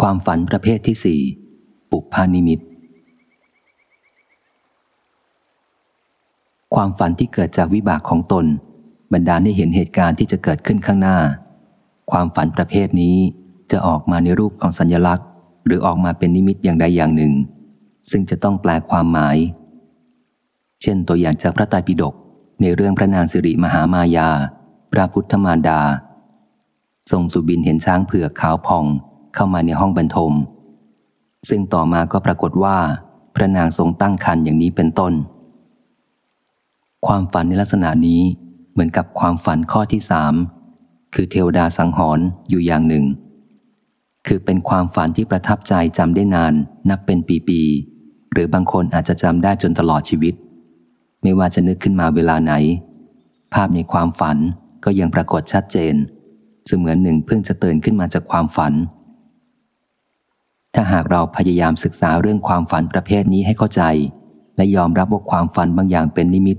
ความฝันประเภทที่สี่ปุพานิมิต ความฝันที่เกิดจากวิบากของตน บรรดาให้เห็นเหตุการณ์ที่จะเกิดขึ้นข้างหน้า ความฝันประเภทนี้จะออกมาในรูปของสัญญลักษณ์ หรือออกมาเป็นนิมิตอย่างใดอย่างหนึ่ง ซึ่งจะต้องแปลความหมาย เช่นตัวอย่างจากพระไตรปิฎกในเรื่องพระนางสิริมหามายา พระพุทธมารดา ทรงสุบินเห็นช้างเผือกขาวผ่อง เข้ามาในห้องบรรทม ซึ่งต่อมาก็ปรากฏว่า พระนางทรงตั้งครรภ์อย่างนี้เป็นต้น ความฝันในลักษณะนี้เหมือนกับความฝันข้อที่สามคือเทวดาสังหรณ์อยู่อย่างหนึ่ง คือเป็นความฝันที่ประทับใจจำได้นาน นับเป็นปีๆหรือบางคนอาจจะจำได้จนตลอดชีวิต ไม่ว่าจะนึกขึ้นมาเวลาไหน ภาพในความฝันก็ยังปรากฏชัดเจน เสมือนหนึ่งเพิ่งจะตื่นขึ้นมาจากความฝัน ถ้าหากเราพยายามศึกษาเรื่องความฝันประเภทนี้ให้เข้าใจ และยอมรับว่าความฝันบางอย่างเป็นนิมิต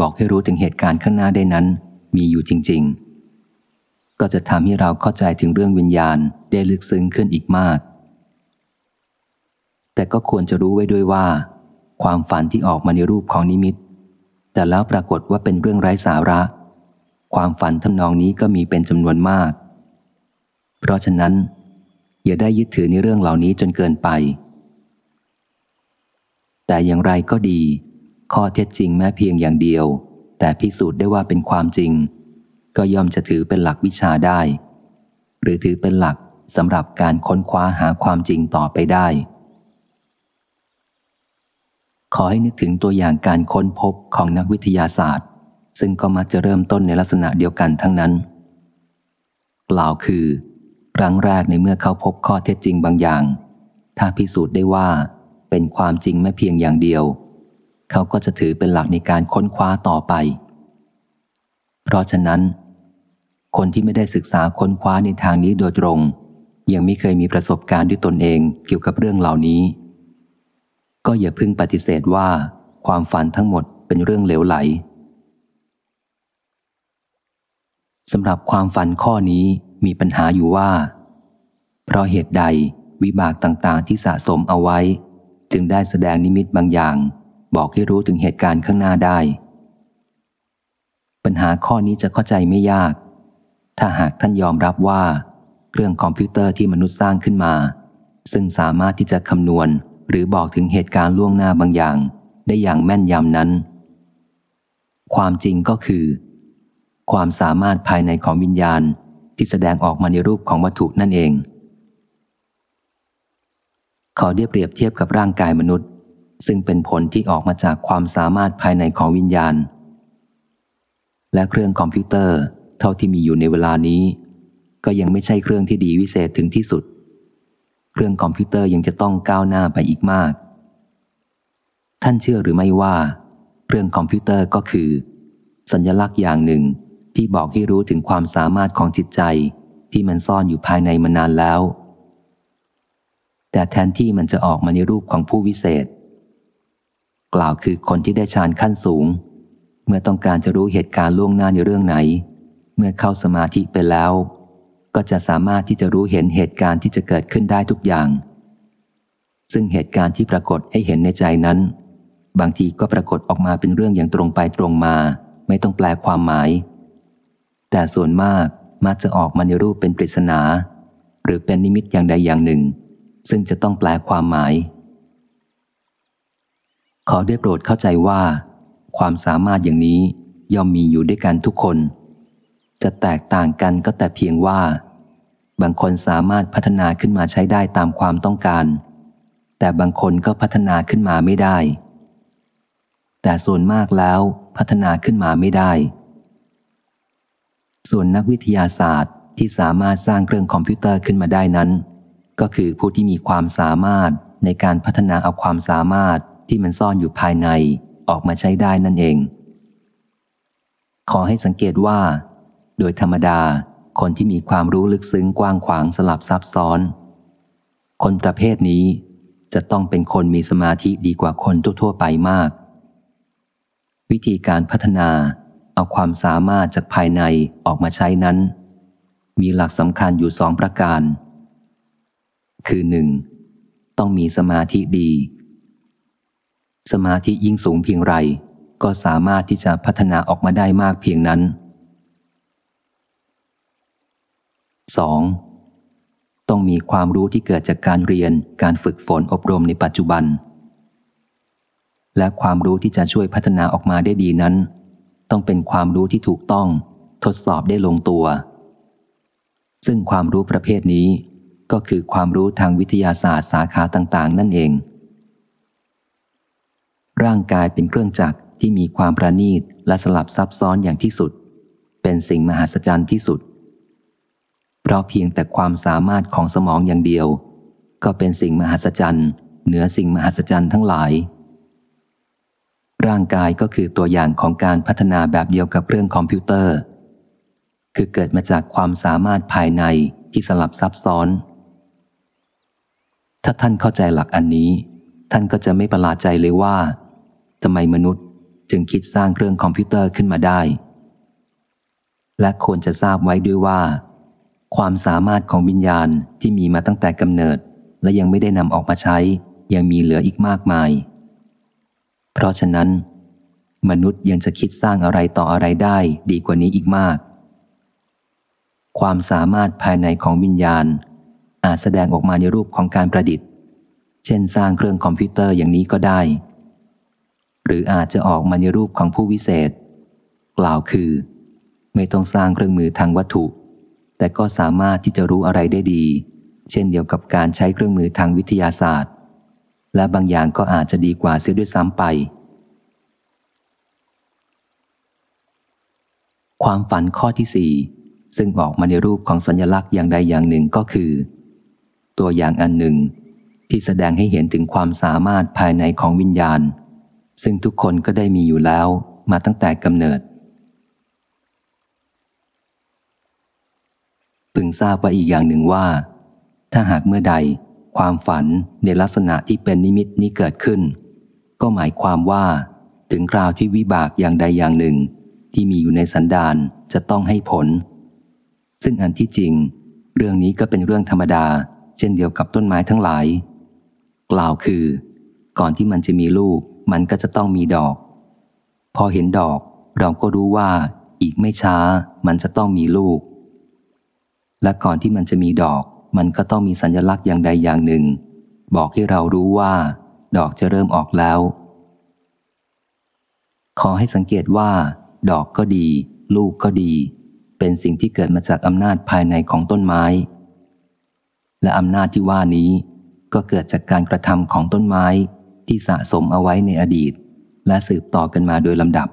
บอกให้รู้ถึงเหตุการณ์ข้างหน้าได้นั้น มีอยู่จริง ๆ ก็จะทำให้เราเข้าใจถึงเรื่องวิญญาณได้ลึกซึ้งขึ้นอีกมาก แต่ก็ควรจะรู้ไว้ด้วยว่า ความฝันที่ออกมาในรูปของนิมิต แต่แล้วปรากฏว่าเป็นเรื่องไร้สาระ ความฝันทำนองนี้ก็มีเป็นจำนวนมาก เพราะฉะนั้น อย่าได้ยึดถือในเรื่องเหล่านี้จนเกินไป แต่อย่างไรก็ดี ข้อเท็จจริงแม้เพียงอย่างเดียว แต่พิสูจน์ได้ว่าเป็นความจริง ก็ย่อมจะถือเป็นหลักวิชาได้ หรือถือเป็นหลักสำหรับการค้นคว้าหาความจริงต่อไปได้ ขอให้นึกถึงตัวอย่างการค้นพบของนักวิทยาศาสตร์ ซึ่งก็มักจะเริ่มต้นในลักษณะเดียวกันทั้งนั้น กล่าวคือ ครั้งแรกในเมื่อเขาพบข้อเท็จจริงบางอย่าง ถ้าพิสูจน์ได้ว่าเป็นความจริงไม่เพียงอย่างเดียว เขาก็จะถือเป็นหลักในการค้นคว้าต่อไป เพราะฉะนั้น คนที่ไม่ได้ศึกษาค้นคว้าในทางนี้โดยตรง ยังไม่เคยมีประสบการณ์ด้วยตนเองเกี่ยวกับเรื่องเหล่านี้ ก็อย่าพึ่งปฏิเสธว่า ความฝันทั้งหมดเป็นเรื่องเหลวไหลสำหรับความฝันข้อนี้มีปัญหาอยู่ว่า เพราะเหตุใดวิบากต่างๆ ที่สะสมเอาไว้ จึงได้แสดงนิมิตบางอย่าง บอกให้รู้ถึงเหตุการณ์ข้างหน้าได้ ปัญหาข้อนี้จะเข้าใจไม่ยาก ถ้าหากท่านยอมรับว่า เครื่องคอมพิวเตอร์ที่มนุษย์สร้างขึ้นมา ซึ่งสามารถที่จะคำนวณหรือบอกถึงเหตุการณ์ล่วงหน้าบางอย่าง ได้อย่างแม่นยำนั้น ความจริงก็คือ ความสามารถภายในของวิญญาณที่แสดงออกมาในรูปของวัตถุนั่นเอง ขอได้เปรียบเทียบกับร่างกายมนุษย์ ซึ่งเป็นผลที่ออกมาจากความสามารถภายในของวิญญาณ และเครื่องคอมพิวเตอร์เท่าที่มีอยู่ในเวลานี้ ก็ยังไม่ใช่เครื่องที่ดีวิเศษถึงที่สุด เครื่องคอมพิวเตอร์ยังจะต้องก้าวหน้าไปอีกมาก ท่านเชื่อหรือไม่ว่า เครื่องคอมพิวเตอร์ก็คือ สัญญลักษณ์อย่างหนึ่งที่บอกให้รู้ถึงความสามารถของจิตใจที่มันซ่อนอยู่ภายในมานานแล้ว แต่แทนที่มันจะออกมาในรูปของผู้วิเศษ กล่าวคือคนที่ได้ฌานขั้นสูง เมื่อต้องการจะรู้เหตุการณ์ล่วงหน้าในเรื่องไหน เมื่อเข้าสมาธิไปแล้ว ก็จะสามารถที่จะรู้เห็นเหตุการณ์ที่จะเกิดขึ้นได้ทุกอย่าง ซึ่งเหตุการณ์ที่ปรากฏให้เห็นในใจนั้น บางทีก็ปรากฏออกมาเป็นเรื่องอย่างตรงไปตรงมา ไม่ต้องแปลความหมาย แต่ส่วนมากมักจะออกมาในรูปเป็นปริศนา หรือเป็นนิมิตอย่างใดอย่างหนึ่ง ซึ่งจะต้องแปลความหมาย ขอได้โปรดเข้าใจว่า ความสามารถอย่างนี้ย่อมมีอยู่ด้วยกันทุกคน จะแตกต่างกันก็แต่เพียงว่า บางคนสามารถพัฒนาขึ้นมาใช้ได้ตามความต้องการ แต่บางคนก็พัฒนาขึ้นมาไม่ได้ แต่ส่วนมากแล้วพัฒนาขึ้นมาไม่ได้ ส่วนนักวิทยาศาสตร์ที่สามารถสร้างเครื่องคอมพิวเตอร์ขึ้นมาได้นั้น ก็คือผู้ที่มีความสามารถในการพัฒนาเอาความสามารถที่มันซ่อนอยู่ภายในออกมาใช้ได้นั่นเอง ขอให้สังเกตว่า โดยธรรมดา คนที่มีความรู้ลึกซึ้งกว้างขวางสลับซับซ้อน คนประเภทนี้จะต้องเป็นคนมีสมาธิดีกว่าคนทั่วๆไปมาก วิธีการพัฒนาเอาความสามารถจากภายในออกมาใช้นั้น มีหลักสำคัญอยู่สองประการ คือหนึ่งต้องมีสมาธิดี สมาธิยิ่งสูงเพียงไร ก็สามารถที่จะพัฒนาออกมาได้มากเพียงนั้น 2. ต้องมีความรู้ที่เกิดจากการเรียนการฝึกฝนอบรมในปัจจุบัน และความรู้ที่จะช่วยพัฒนาออกมาได้ดีนั้น ต้องเป็นความรู้ที่ถูกต้อง ทดสอบได้ลงตัว ซึ่งความรู้ประเภทนี้ ก็คือความรู้ทางวิทยาศาสตร์สาขาต่าง ๆ นั่นเอง ร่างกายเป็นเครื่องจักรที่มีความประณีตและสลับซับซ้อนอย่างที่สุด เป็นสิ่งมหัศจรรย์ที่สุด เพราะเพียงแต่ความสามารถของสมองอย่างเดียว ก็เป็นสิ่งมหัศจรรย์ เหนือสิ่งมหัศจรรย์ทั้งหลาย ร่างกายก็คือตัวอย่างของการพัฒนาแบบเดียวกับเรื่องคอมพิวเตอร์ คือเกิดมาจากความสามารถภายในที่สลับซับซ้อน ถ้าท่านเข้าใจหลักอันนี้ ท่านก็จะไม่ประหลาดใจเลยว่าทำไมมนุษย์จึงคิดสร้างเครื่องคอมพิวเตอร์ขึ้นมาได้ และควรจะทราบไว้ด้วยว่า ความสามารถของวิญญาณที่มีมาตั้งแต่กำเนิด และยังไม่ได้นำออกมาใช้ ยังมีเหลืออีกมากมาย เพราะฉะนั้น มนุษย์ยังจะคิดสร้างอะไรต่ออะไรได้ดีกว่านี้อีกมาก ความสามารถภายในของวิญญาณ อาจแสดงออกมาในรูปของการประดิษฐ์ เช่นสร้างเครื่องคอมพิวเตอร์อย่างนี้ก็ได้ หรืออาจจะออกมาในรูปของผู้วิเศษ กล่าวคือ ไม่ต้องสร้างเครื่องมือทางวัตถุ แต่ก็สามารถที่จะรู้อะไรได้ดี เช่นเดียวกับการใช้เครื่องมือทางวิทยาศาสตร์ และบางอย่างก็อาจจะดีกว่าเสียด้วยซ้ำไป ความฝันข้อที่สี่ซึ่งออกมาในรูปของสัญลักษณ์อย่างใดอย่างหนึ่งก็คือ ตัวอย่างอันหนึ่ง ที่แสดงให้เห็นถึงความสามารถภายในของวิญญาณ ซึ่งทุกคนก็ได้มีอยู่แล้วมาตั้งแต่กำเนิด พึงทราบว่าอีกอย่างหนึ่งว่า ถ้าหากเมื่อใด ความฝันในลักษณะที่เป็นนิมิตนี้เกิดขึ้น ก็หมายความว่า ถึงคราวที่วิบากอย่างใดอย่างหนึ่ง ที่มีอยู่ในสันดานจะต้องให้ผล ซึ่งอันที่จริง เรื่องนี้ก็เป็นเรื่องธรรมดา เช่นเดียวกับต้นไม้ทั้งหลาย กล่าวคือ ก่อนที่มันจะมีลูก มันก็จะต้องมีดอก พอเห็นดอก เราก็รู้ว่า อีกไม่ช้า มันจะต้องมีลูก และก่อนที่มันจะมีดอก มันก็ต้องมีสัญลักษณ์อย่างใดอย่างหนึ่ง บอกให้เรารู้ว่า ดอกจะเริ่มออกแล้ว ขอให้สังเกตว่า ดอกก็ดี ลูกก็ดี เป็นสิ่งที่เกิดมาจากอำนาจภายในของต้นไม้ และอำนาจที่ว่านี้ ก็เกิดจากการกระทำของต้นไม้ที่สะสมเอาไว้ในอดีต และสืบต่อกันมาโดยลำดับ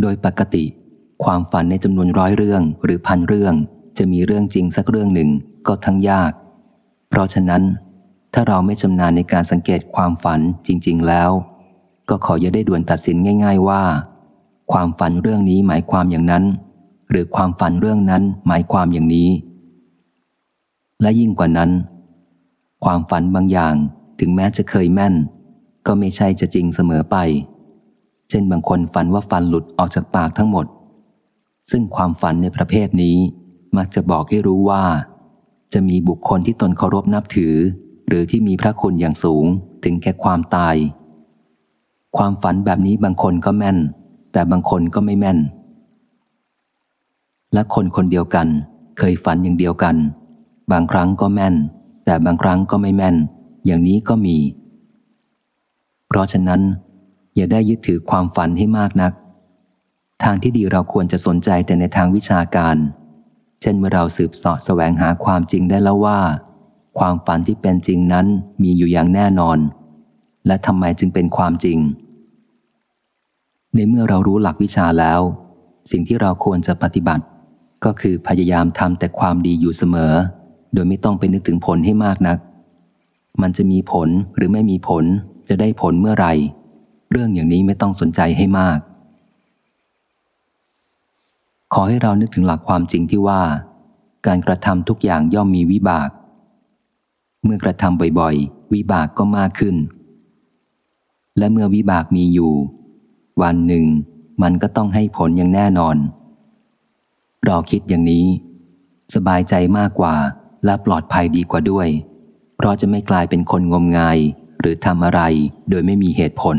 โดยปกติ ความฝันในจำนวนร้อยเรื่องหรือพันเรื่อง จะมีเรื่องจริงสักเรื่องหนึ่งก็ทั้งยาก เพราะฉะนั้นถ้าเราไม่ชำนาญในการสังเกตความฝันจริง ๆ แล้ว ก็ขออย่าได้ด่วนตัดสินง่าย ๆ ว่า ความฝันเรื่องนี้หมายความอย่างนั้น หรือความฝันเรื่องนั้นหมายความอย่างนี้ และยิ่งกว่านั้น ความฝันบางอย่างถึงแม้จะเคยแม่น ก็ไม่ใช่จะจริงเสมอไป เช่นบางคนฝันว่าฟันหลุดออกจากปากทั้งหมด ซึ่งความฝันในประเภทนี้มักจะบอกให้รู้ว่า จะมีบุคคลที่ตนเคารพนับถือ หรือที่มีพระคุณอย่างสูงถึงแก่ความตาย ความฝันแบบนี้บางคนก็แม่น แต่บางคนก็ไม่แม่น และคนคนเดียวกัน เคยฝันอย่างเดียวกัน บางครั้งก็แม่น แต่บางครั้งก็ไม่แม่น อย่างนี้ก็มี เพราะฉะนั้น อย่าได้ยึดถือความฝันให้มากนัก ทางที่ดีเราควรจะสนใจแต่ในทางวิชาการ เช่นเมื่อเราสืบสอดแสวงหาความจริงได้แล้วว่า ความฝันที่เป็นจริงนั้นมีอยู่อย่างแน่นอน และทำไมจึงเป็นความจริง ในเมื่อเรารู้หลักวิชาแล้ว สิ่งที่เราควรจะปฏิบัติ ก็คือพยายามทำแต่ความดีอยู่เสมอ โดยไม่ต้องไปนึกถึงผลให้มากนัก มันจะมีผลหรือไม่มีผลจะได้ผลเมื่อไหร่ เรื่องอย่างนี้ไม่ต้องสนใจให้มาก ขอให้เรานึกถึงหลักความจริงที่ว่า การกระทำทุกอย่างย่อมมีวิบาก เมื่อกระทำบ่อยๆ วิบากก็มากขึ้น และเมื่อวิบากมีอยู่ วันหนึ่ง มันก็ต้องให้ผลอย่างแน่นอน เราคิดอย่างนี้ สบายใจมากกว่าและปลอดภัยดีกว่าด้วย เพราะจะไม่กลายเป็นคนงมงาย หรือทำอะไรโดยไม่มีเหตุผล